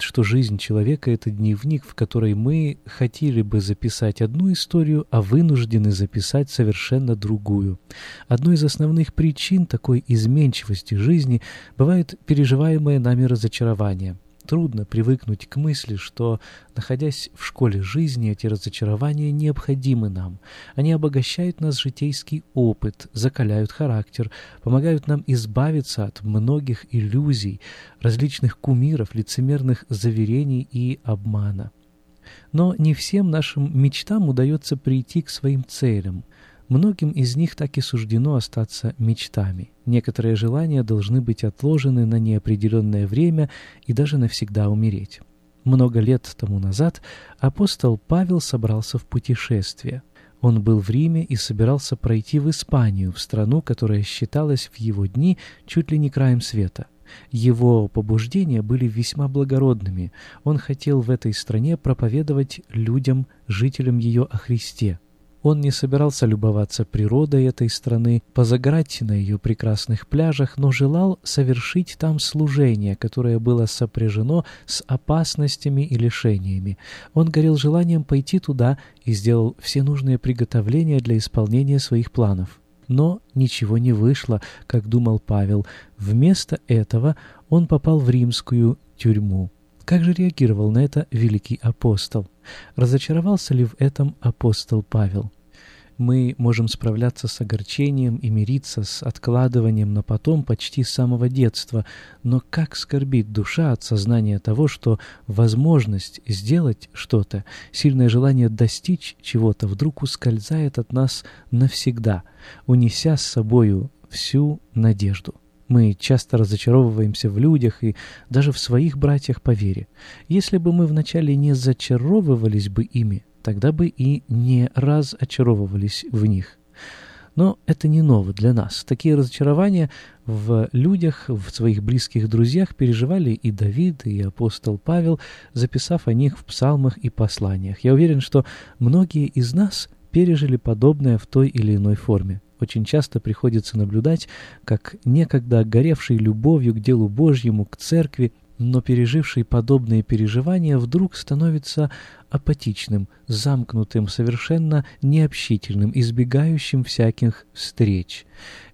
Говорят, что жизнь человека — это дневник, в который мы хотели бы записать одну историю, а вынуждены записать совершенно другую. Одной из основных причин такой изменчивости жизни бывает переживаемое нами разочарование — Трудно привыкнуть к мысли, что, находясь в школе жизни, эти разочарования необходимы нам. Они обогащают нас житейский опыт, закаляют характер, помогают нам избавиться от многих иллюзий, различных кумиров, лицемерных заверений и обмана. Но не всем нашим мечтам удается прийти к своим целям. Многим из них так и суждено остаться мечтами. Некоторые желания должны быть отложены на неопределенное время и даже навсегда умереть. Много лет тому назад апостол Павел собрался в путешествие. Он был в Риме и собирался пройти в Испанию, в страну, которая считалась в его дни чуть ли не краем света. Его побуждения были весьма благородными. Он хотел в этой стране проповедовать людям, жителям ее о Христе. Он не собирался любоваться природой этой страны, позагорать на ее прекрасных пляжах, но желал совершить там служение, которое было сопряжено с опасностями и лишениями. Он горел желанием пойти туда и сделал все нужные приготовления для исполнения своих планов. Но ничего не вышло, как думал Павел. Вместо этого он попал в римскую тюрьму. Как же реагировал на это великий апостол? Разочаровался ли в этом апостол Павел? Мы можем справляться с огорчением и мириться с откладыванием на потом почти с самого детства, но как скорбит душа от сознания того, что возможность сделать что-то, сильное желание достичь чего-то вдруг ускользает от нас навсегда, унеся с собою всю надежду. Мы часто разочаровываемся в людях и даже в своих братьях по вере. Если бы мы вначале не зачаровывались бы ими, тогда бы и не раз очаровывались в них. Но это не ново для нас. Такие разочарования в людях, в своих близких друзьях переживали и Давид, и апостол Павел, записав о них в псалмах и посланиях. Я уверен, что многие из нас пережили подобное в той или иной форме. Очень часто приходится наблюдать, как некогда горевший любовью к делу Божьему, к церкви, но переживший подобные переживания вдруг становится апатичным, замкнутым, совершенно необщительным, избегающим всяких встреч.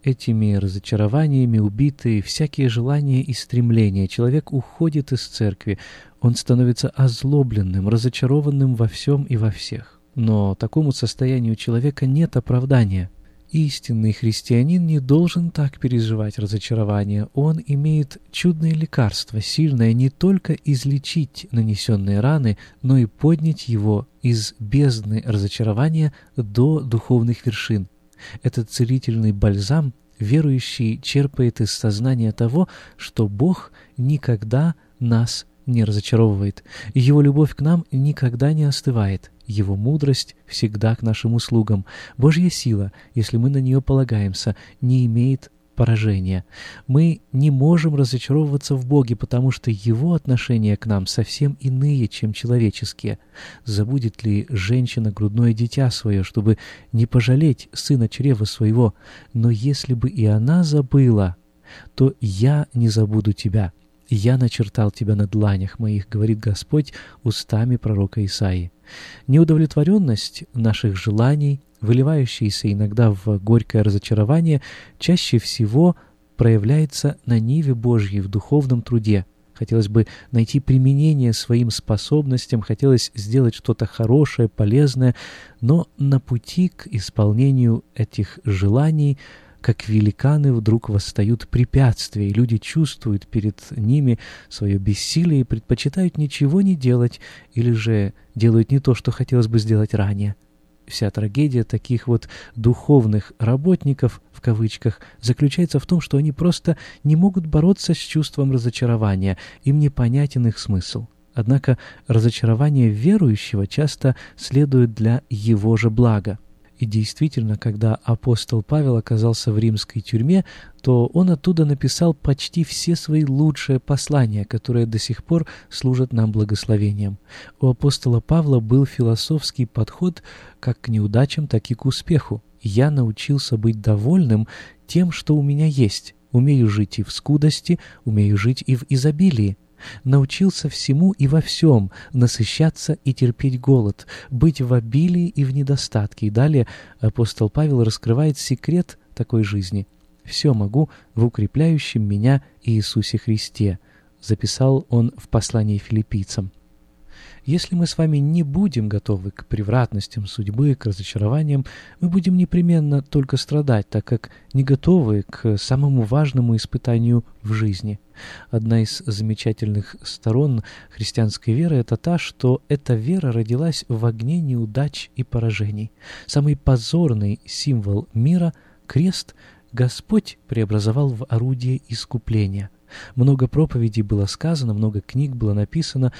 Этими разочарованиями убиты всякие желания и стремления. Человек уходит из церкви, он становится озлобленным, разочарованным во всем и во всех. Но такому состоянию человека нет оправдания – Истинный христианин не должен так переживать разочарование. Он имеет чудное лекарство, сильное не только излечить нанесенные раны, но и поднять его из бездны разочарования до духовных вершин. Этот целительный бальзам верующий черпает из сознания того, что Бог никогда нас не разочаровывает, Его любовь к нам никогда не остывает. Его мудрость всегда к нашим услугам. Божья сила, если мы на нее полагаемся, не имеет поражения. Мы не можем разочаровываться в Боге, потому что Его отношения к нам совсем иные, чем человеческие. Забудет ли женщина грудное дитя свое, чтобы не пожалеть сына чрева своего? Но если бы и она забыла, то я не забуду тебя. «Я начертал тебя на дланях моих», — говорит Господь устами пророка Исаии. Неудовлетворенность наших желаний, выливающаяся иногда в горькое разочарование, чаще всего проявляется на ниве Божьей в духовном труде. Хотелось бы найти применение своим способностям, хотелось сделать что-то хорошее, полезное, но на пути к исполнению этих желаний – как великаны вдруг восстают препятствия, и люди чувствуют перед ними свое бессилие и предпочитают ничего не делать или же делают не то, что хотелось бы сделать ранее. Вся трагедия таких вот «духовных работников» в кавычках заключается в том, что они просто не могут бороться с чувством разочарования, им непонятен их смысл. Однако разочарование верующего часто следует для его же блага. И действительно, когда апостол Павел оказался в римской тюрьме, то он оттуда написал почти все свои лучшие послания, которые до сих пор служат нам благословением. У апостола Павла был философский подход как к неудачам, так и к успеху. «Я научился быть довольным тем, что у меня есть. Умею жить и в скудости, умею жить и в изобилии научился всему и во всем, насыщаться и терпеть голод, быть в обилии и в недостатке. И далее апостол Павел раскрывает секрет такой жизни. «Все могу в укрепляющем меня Иисусе Христе», записал он в послании филиппийцам. Если мы с вами не будем готовы к превратностям судьбы, к разочарованиям, мы будем непременно только страдать, так как не готовы к самому важному испытанию в жизни. Одна из замечательных сторон христианской веры – это та, что эта вера родилась в огне неудач и поражений. Самый позорный символ мира – крест – Господь преобразовал в орудие искупления. Много проповедей было сказано, много книг было написано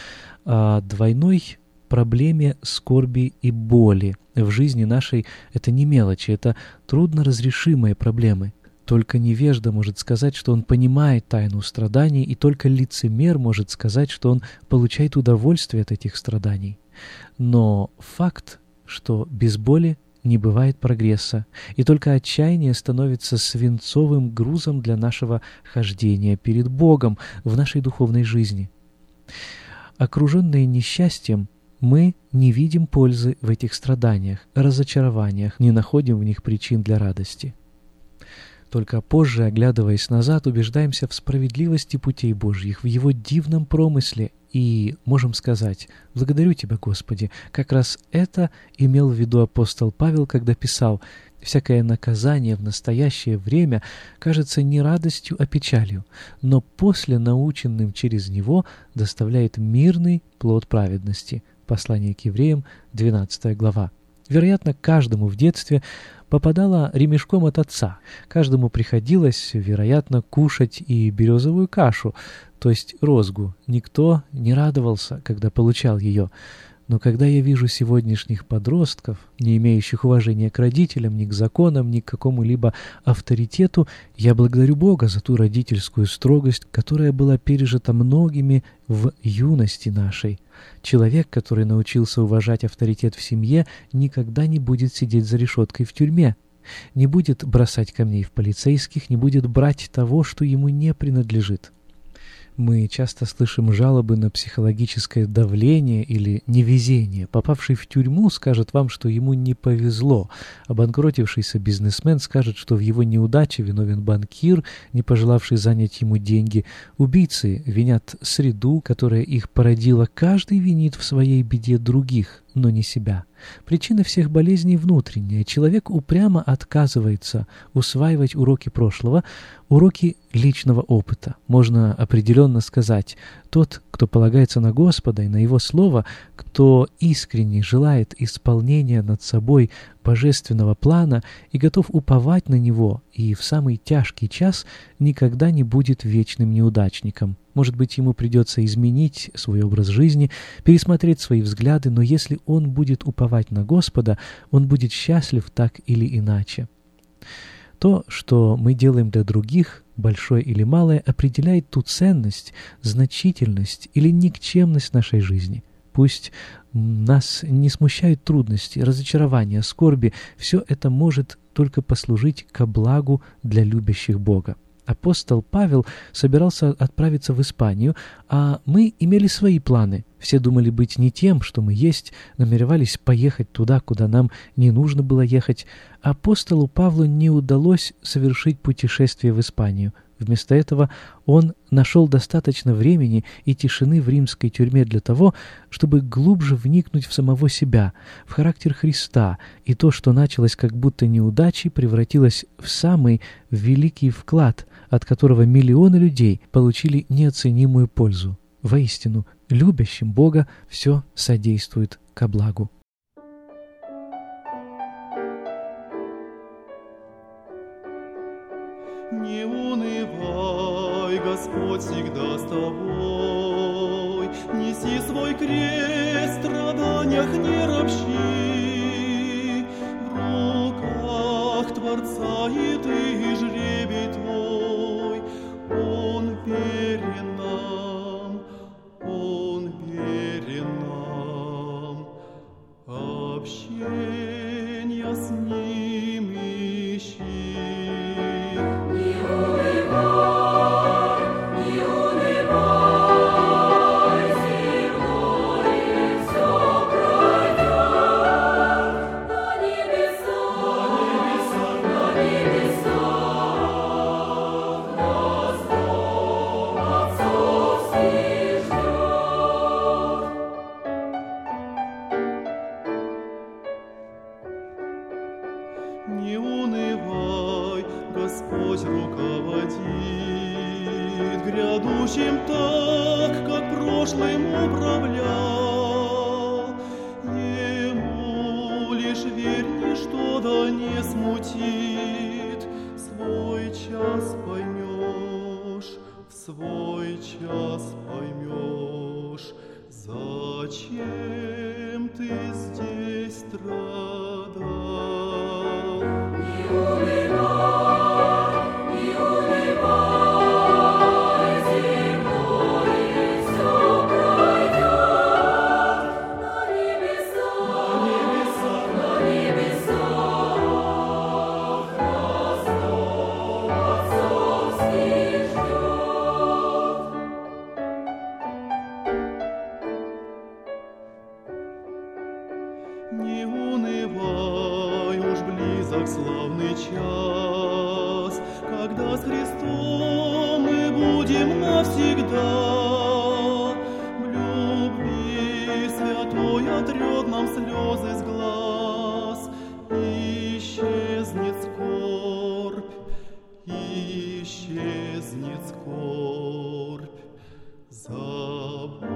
о двойной проблеме скорби и боли. В жизни нашей это не мелочи, это трудно разрешимые проблемы. Только невежда может сказать, что он понимает тайну страданий, и только лицемер может сказать, что он получает удовольствие от этих страданий. Но факт, что без боли не бывает прогресса, и только отчаяние становится свинцовым грузом для нашего хождения перед Богом в нашей духовной жизни. Окруженные несчастьем, мы не видим пользы в этих страданиях, разочарованиях, не находим в них причин для радости. Только позже, оглядываясь назад, убеждаемся в справедливости путей Божьих, в Его дивном промысле и можем сказать «Благодарю Тебя, Господи». Как раз это имел в виду апостол Павел, когда писал «Всякое наказание в настоящее время кажется не радостью, а печалью, но после наученным через него доставляет мирный плод праведности». Послание к евреям, 12 глава. Вероятно, каждому в детстве попадала ремешком от отца. Каждому приходилось, вероятно, кушать и березовую кашу, то есть розгу. Никто не радовался, когда получал ее. Но когда я вижу сегодняшних подростков, не имеющих уважения к родителям, ни к законам, ни к какому-либо авторитету, я благодарю Бога за ту родительскую строгость, которая была пережита многими в юности нашей. Человек, который научился уважать авторитет в семье, никогда не будет сидеть за решеткой в тюрьме, не будет бросать камней в полицейских, не будет брать того, что ему не принадлежит. Мы часто слышим жалобы на психологическое давление или невезение. Попавший в тюрьму скажет вам, что ему не повезло. Обанкротившийся бизнесмен скажет, что в его неудаче виновен банкир, не пожелавший занять ему деньги. Убийцы винят среду, которая их породила. Каждый винит в своей беде других, но не себя. Причина всех болезней внутренняя. Человек упрямо отказывается усваивать уроки прошлого, уроки личного опыта. Можно определенно сказать, тот, кто полагается на Господа и на Его Слово, кто искренне желает исполнения над собой божественного плана и готов уповать на Него, и в самый тяжкий час никогда не будет вечным неудачником. Может быть, ему придется изменить свой образ жизни, пересмотреть свои взгляды, но если он будет уповать на Господа, он будет счастлив так или иначе. То, что мы делаем для других, большое или малое, определяет ту ценность, значительность или никчемность нашей жизни. Пусть нас не смущают трудности, разочарования, скорби, все это может только послужить ко благу для любящих Бога. Апостол Павел собирался отправиться в Испанию, а мы имели свои планы. Все думали быть не тем, что мы есть, намеревались поехать туда, куда нам не нужно было ехать. Апостолу Павлу не удалось совершить путешествие в Испанию – Вместо этого он нашел достаточно времени и тишины в римской тюрьме для того, чтобы глубже вникнуть в самого себя, в характер Христа, и то, что началось как будто неудачей, превратилось в самый великий вклад, от которого миллионы людей получили неоценимую пользу. Воистину, любящим Бога все содействует ко благу. Не унывай, Господь всегда с тобой. Неси свой крест, в страданиях не ропщи. В руках Творца и Не унывай, Господь руководит грядущим так, как прошлым управлял. Ему лишь верь, ничто да не смутит, свой час поймешь, в свой час поймешь, зачем ты здесь страдал. Не унывай, уж близок славный час, Когда с Христом мы будем навсегда. В любви святой отрет нам слезы с глаз, Исчезнет скорбь, исчезнет скорбь, забота